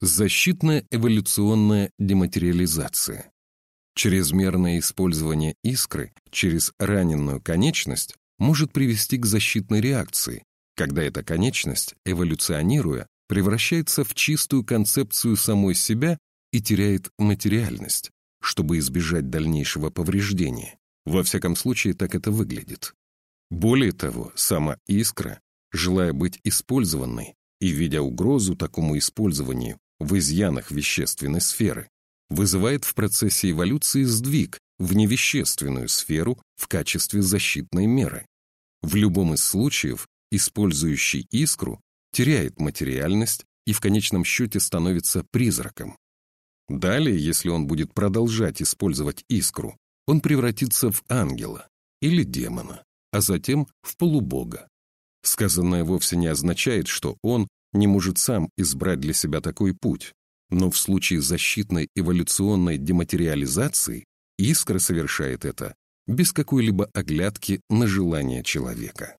Защитная эволюционная дематериализация. Чрезмерное использование искры через раненную конечность может привести к защитной реакции, когда эта конечность, эволюционируя, превращается в чистую концепцию самой себя и теряет материальность, чтобы избежать дальнейшего повреждения. Во всяком случае, так это выглядит. Более того, сама искра, желая быть использованной и видя угрозу такому использованию в изъянах вещественной сферы, вызывает в процессе эволюции сдвиг в невещественную сферу в качестве защитной меры. В любом из случаев использующий искру теряет материальность и в конечном счете становится призраком. Далее, если он будет продолжать использовать искру, он превратится в ангела или демона, а затем в полубога. Сказанное вовсе не означает, что он не может сам избрать для себя такой путь, но в случае защитной эволюционной дематериализации искра совершает это без какой-либо оглядки на желание человека.